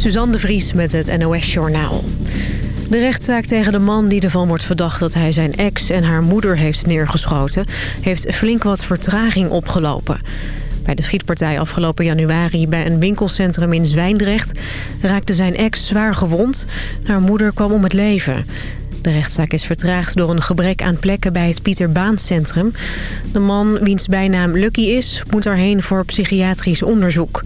Suzanne de Vries met het NOS Journaal. De rechtszaak tegen de man die ervan wordt verdacht dat hij zijn ex en haar moeder heeft neergeschoten... heeft flink wat vertraging opgelopen. Bij de schietpartij afgelopen januari bij een winkelcentrum in Zwijndrecht... raakte zijn ex zwaar gewond. Haar moeder kwam om het leven. De rechtszaak is vertraagd door een gebrek aan plekken bij het Pieter Baan Centrum. De man, wiens bijnaam Lucky is, moet daarheen voor psychiatrisch onderzoek.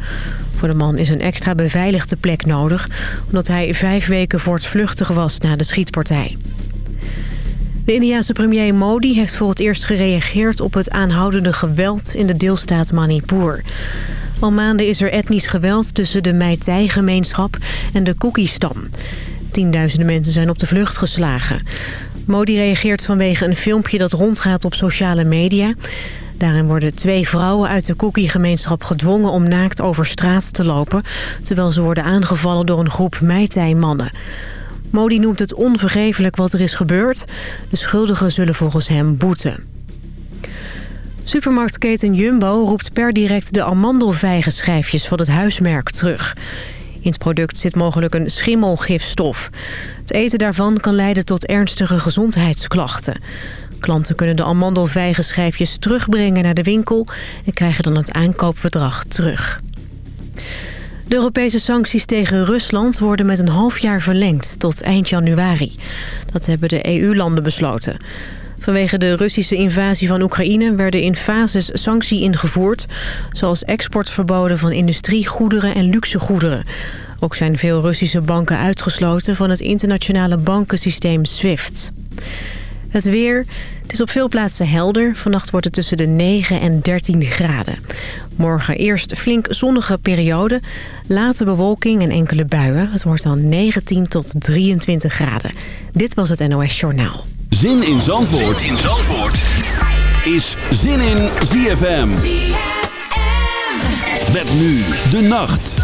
Voor de man is een extra beveiligde plek nodig... omdat hij vijf weken voortvluchtig was na de schietpartij. De Indiaanse premier Modi heeft voor het eerst gereageerd op het aanhoudende geweld in de deelstaat Manipur. Al maanden is er etnisch geweld tussen de Meitei-gemeenschap en de Kuki-stam. Tienduizenden mensen zijn op de vlucht geslagen. Modi reageert vanwege een filmpje dat rondgaat op sociale media. Daarin worden twee vrouwen uit de Cookie-gemeenschap gedwongen om naakt over straat te lopen... terwijl ze worden aangevallen door een groep Meitei-mannen. Modi noemt het onvergeeflijk wat er is gebeurd. De schuldigen zullen volgens hem boeten. Supermarktketen Jumbo roept per direct de amandelvijgenschijfjes van het huismerk terug. In het product zit mogelijk een schimmelgifstof. Het eten daarvan kan leiden tot ernstige gezondheidsklachten. Klanten kunnen de amandelvijgenschijfjes terugbrengen naar de winkel... en krijgen dan het aankoopbedrag terug. De Europese sancties tegen Rusland worden met een half jaar verlengd tot eind januari. Dat hebben de EU-landen besloten. Vanwege de Russische invasie van Oekraïne werden in fases sanctie ingevoerd... zoals exportverboden van industriegoederen en luxegoederen. Ook zijn veel Russische banken uitgesloten van het internationale bankensysteem SWIFT. Het weer. Het is op veel plaatsen helder. Vannacht wordt het tussen de 9 en 13 graden. Morgen eerst flink zonnige periode. Late bewolking en enkele buien. Het wordt dan 19 tot 23 graden. Dit was het NOS Journaal. Zin in Zandvoort, zin in Zandvoort. is Zin in ZFM. ZFM. Met nu de nacht.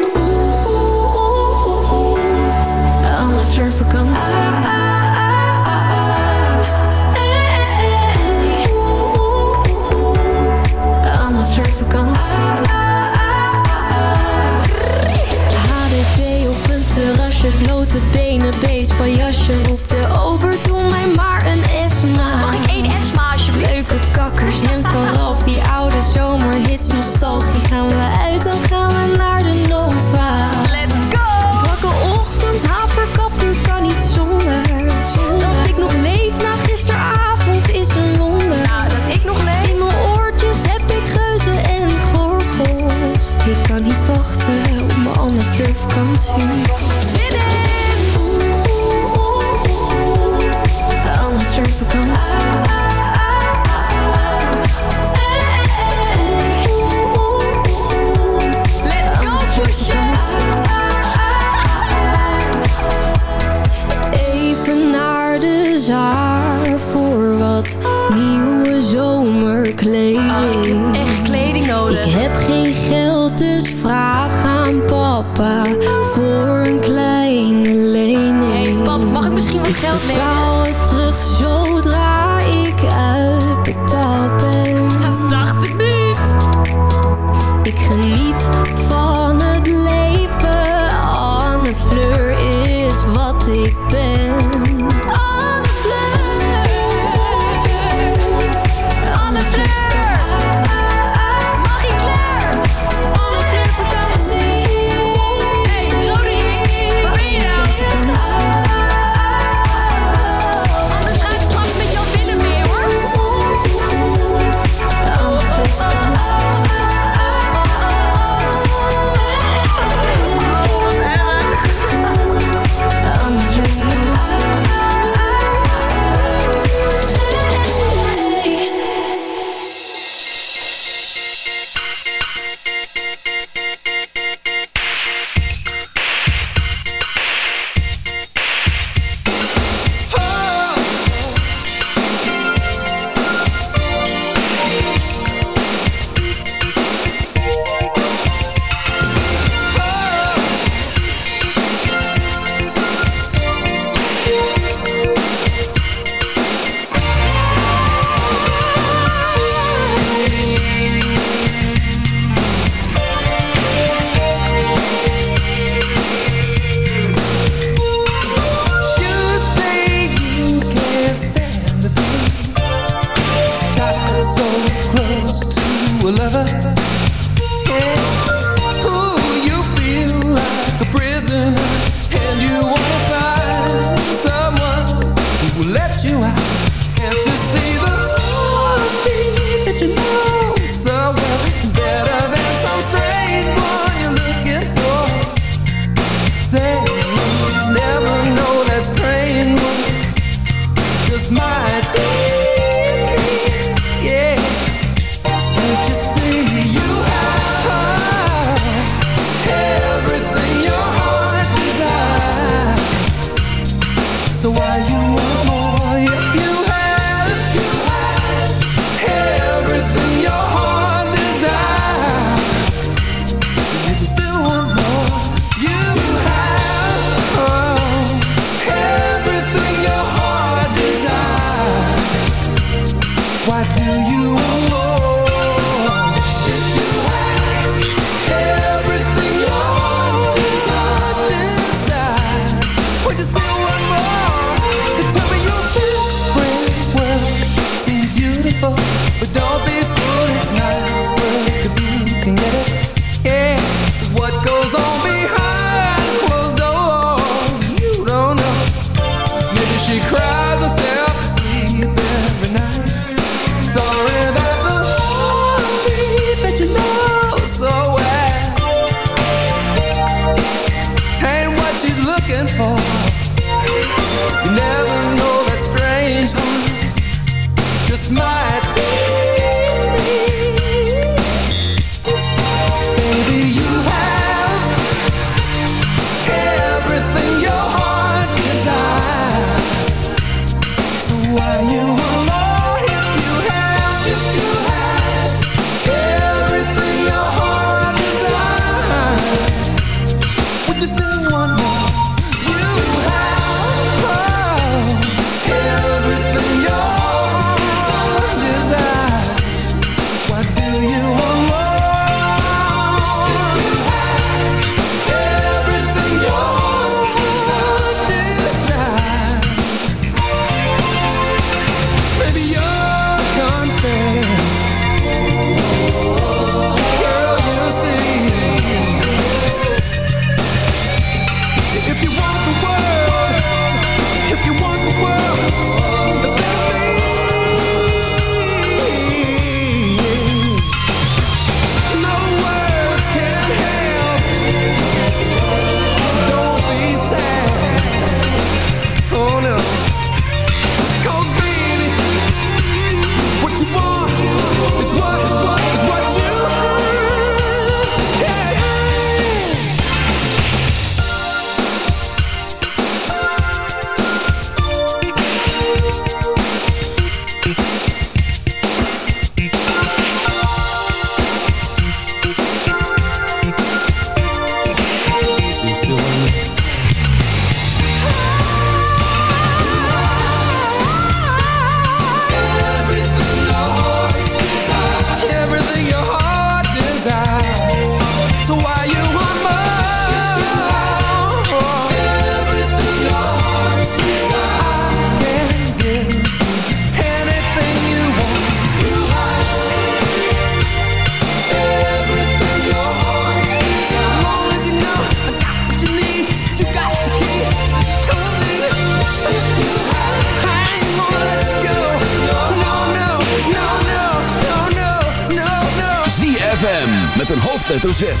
Van je hoofdletter Z.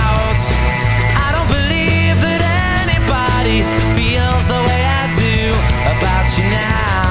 about you now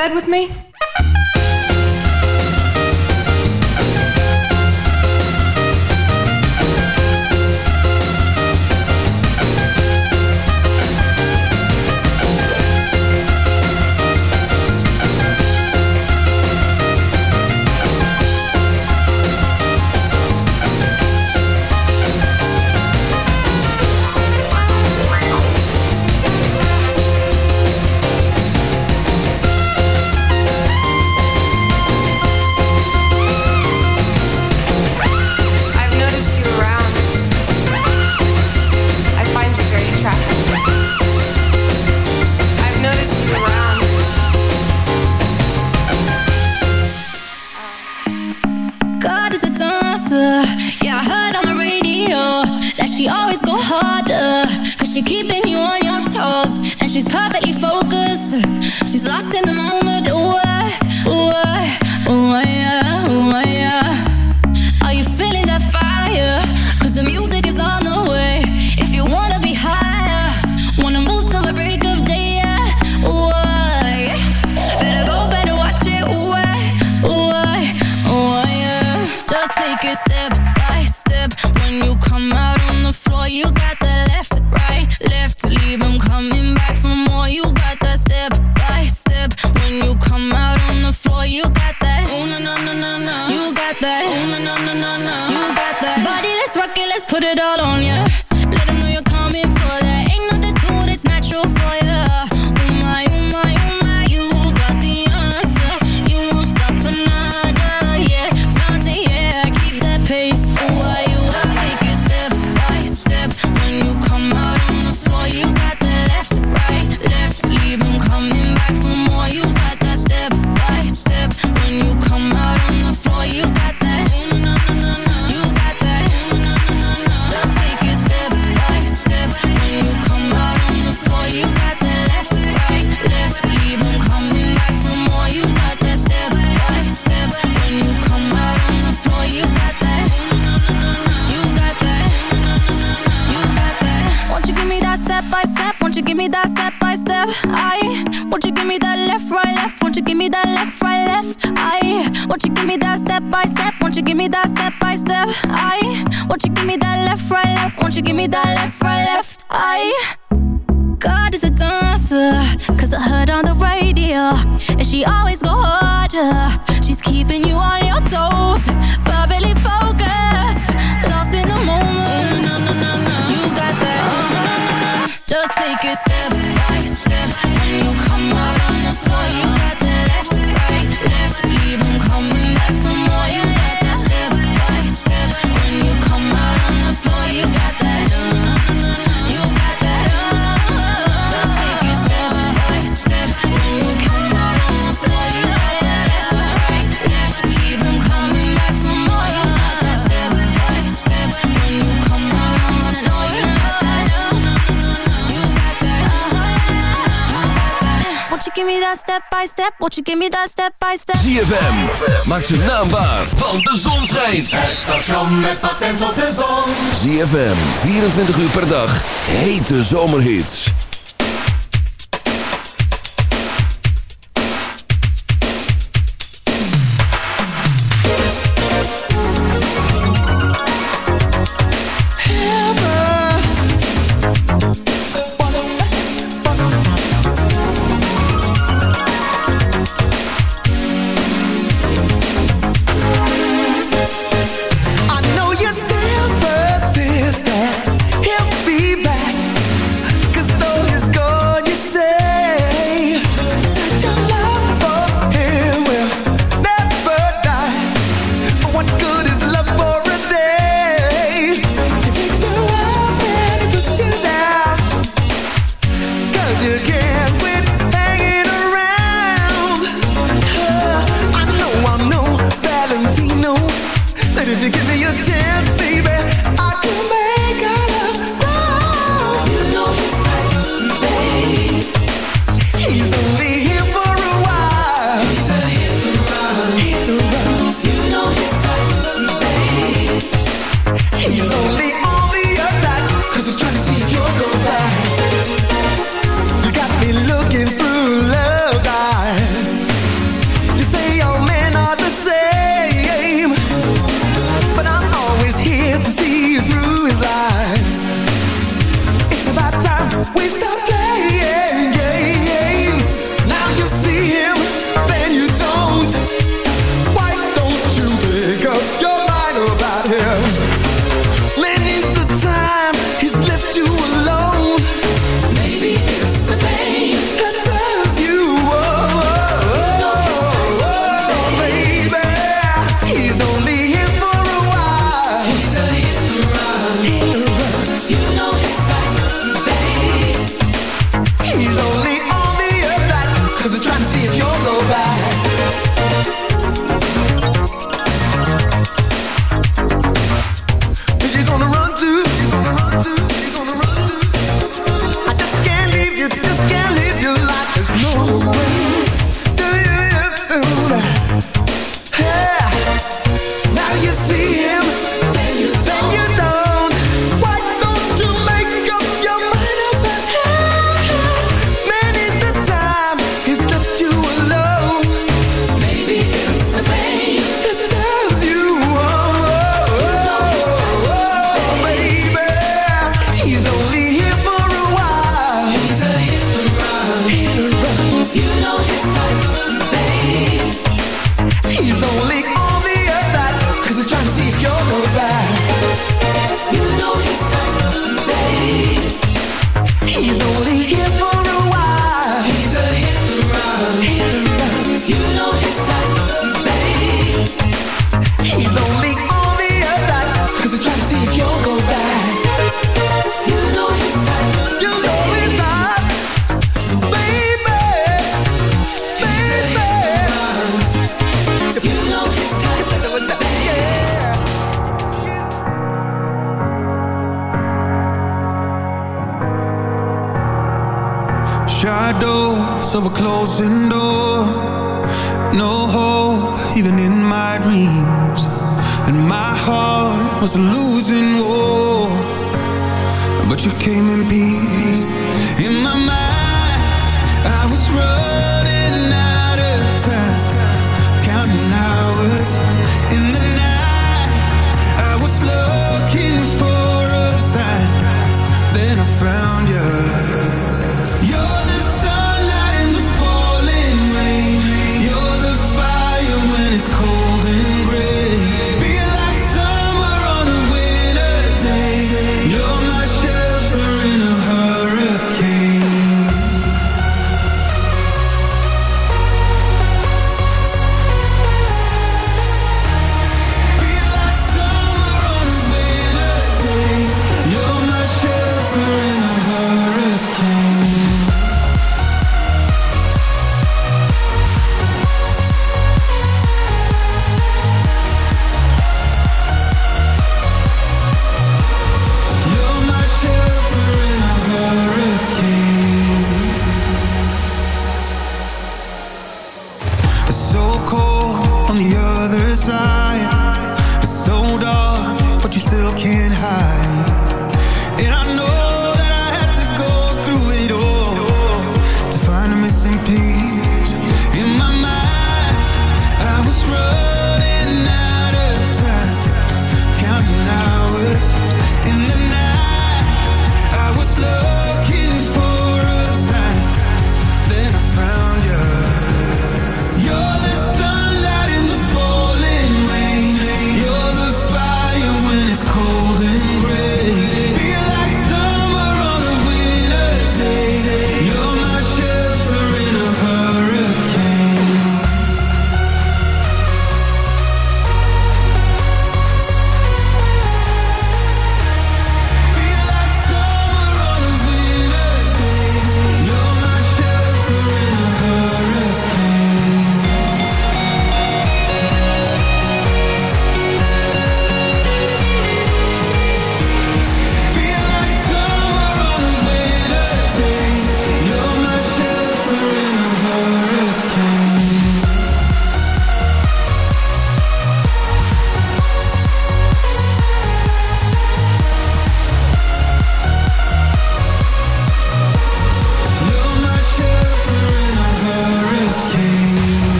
bed with me? left I Won't you give me that left, right, left. Won't you give me that left, right, left? I God is a dancer Cause I heard on the radio And she always go harder. She's keeping you on your toes Perfectly focused Lost in the moment. Mm, no, no, no, You got that uh-huh. Just take a step step by step. Won't you give me that step by step? ZFM, maak ze naambaar, want de zon schijnt. Het station met patent op de zon. ZFM, 24 uur per dag, hete zomerhits.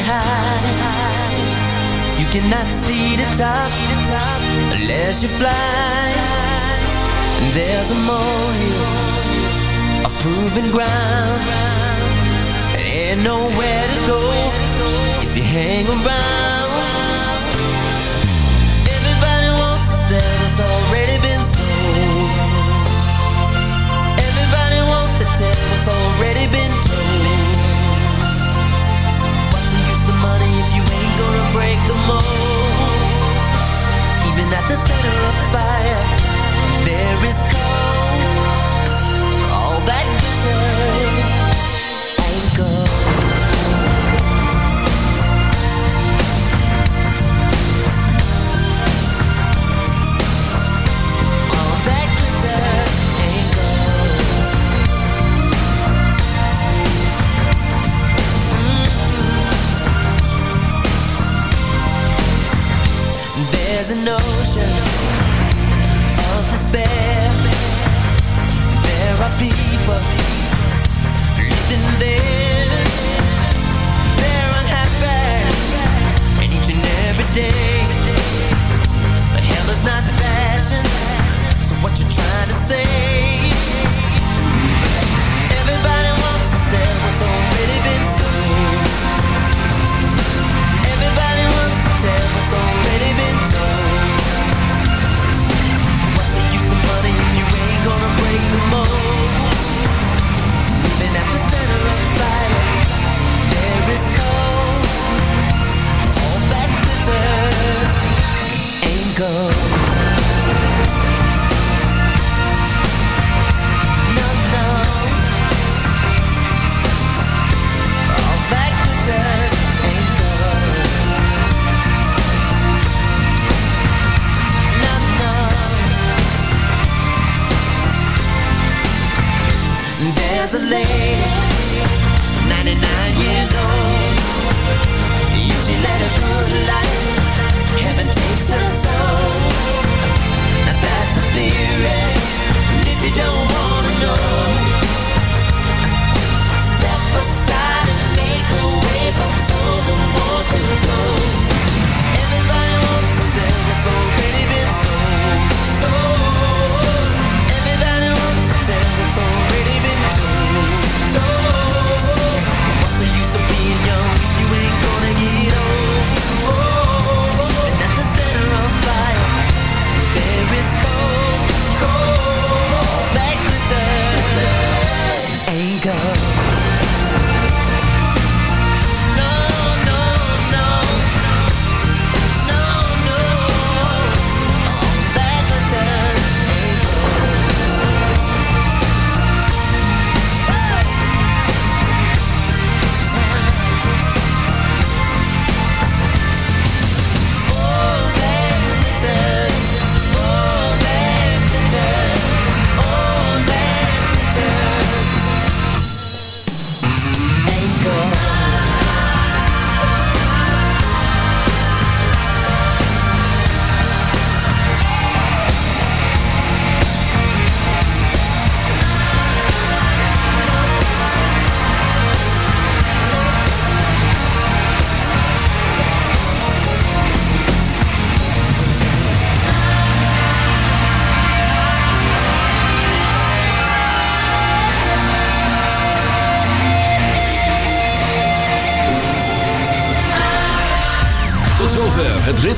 high. You cannot see the top unless you fly. And there's a mole a proven ground. And ain't nowhere to go if you hang around. Everybody wants to sell, what's already been sold. Everybody wants to tell, what's already been told.